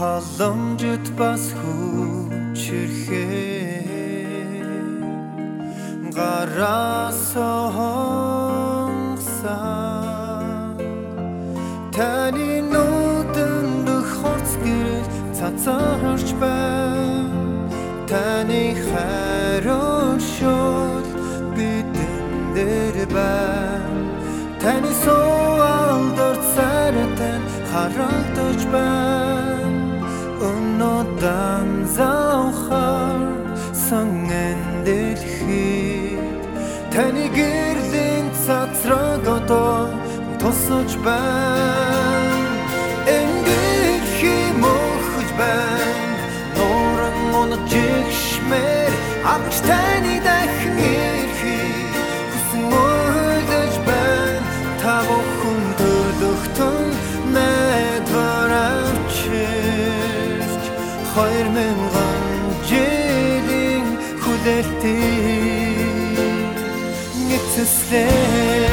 халамжит бас хүчрхээ гарасонгсан таны нүдэнд хорц гэрэл цацаарч байна таны хайрын шууд дээр байна таны соалдор царatan харагдаж байна өнөөдөр заахаар санген дэлхийд. Таны гэрлийн цацраг одоо тусаж байна ичмэр амч таны дахин ирхий мөрдөж байна та бүхэн төлөвтөн найдвар авчирч. Хоёр мянган жилийн хүлээлтийг нэгцэслээ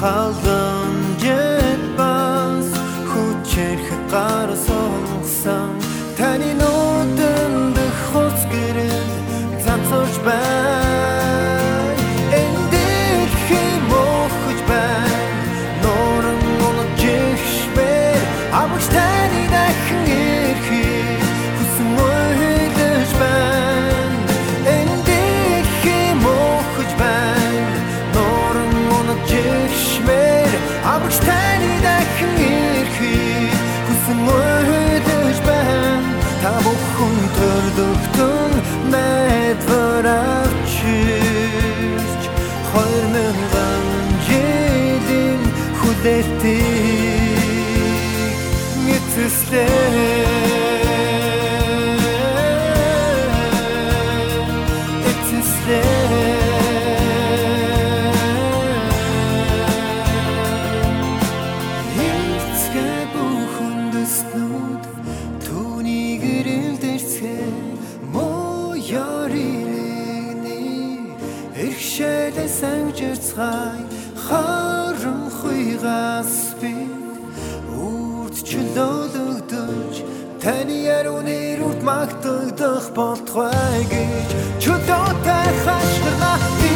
חזק хүлээлтийг эцэслээ эцэслээ Эцгээ бүхэндснүүд түүний гэрэл дэрцгээ моёрины эрхшээлээ санжирцгай харанхуйгаас би үрд чөлөөлөгдөж таны ярууны үрд магтагдах болтугай гэж чөлөөтэй хашгирна эцгээ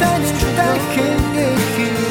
带念珠，带恨，爱恨。